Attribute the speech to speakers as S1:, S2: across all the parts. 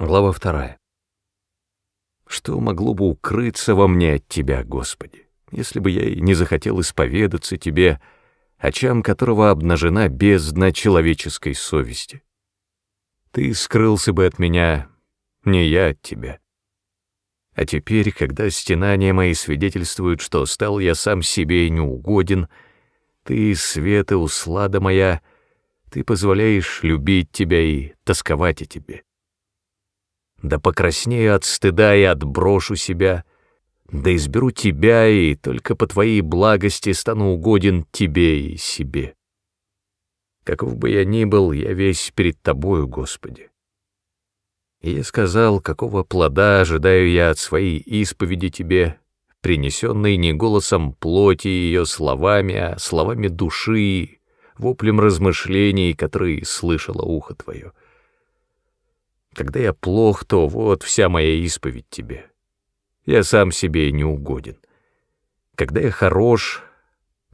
S1: Глава вторая. Что могло бы укрыться во мне от Тебя, Господи, если бы я и не захотел исповедаться Тебе, очам которого обнажена бездна человеческой совести? Ты скрылся бы от меня, не я от Тебя. А теперь, когда стенания мои свидетельствуют, что стал я сам себе неугоден, Ты, свет и услада моя, Ты позволяешь любить Тебя и тосковать о Тебе да покраснею от стыда и отброшу себя, да изберу тебя и только по твоей благости стану угоден тебе и себе. Каков бы я ни был, я весь перед тобою, Господи. И я сказал, какого плода ожидаю я от своей исповеди тебе, принесенной не голосом плоти ее словами, а словами души, воплем размышлений, которые слышало ухо твое. Когда я плох, то вот вся моя исповедь тебе. Я сам себе не угоден. Когда я хорош,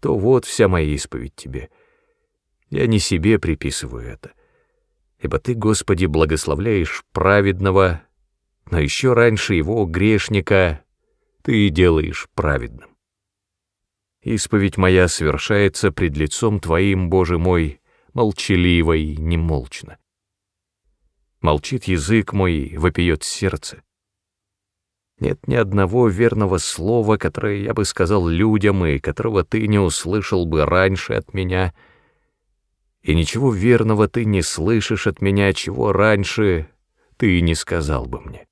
S1: то вот вся моя исповедь тебе. Я не себе приписываю это. Ибо ты, Господи, благословляешь праведного, но еще раньше его, грешника, ты делаешь праведным. Исповедь моя совершается пред лицом Твоим, Боже мой, молчаливо и немолчно. Молчит язык мой, вопиет сердце. Нет ни одного верного слова, которое я бы сказал людям, и которого ты не услышал бы раньше от меня. И ничего верного ты не слышишь от меня, чего раньше ты не сказал бы мне.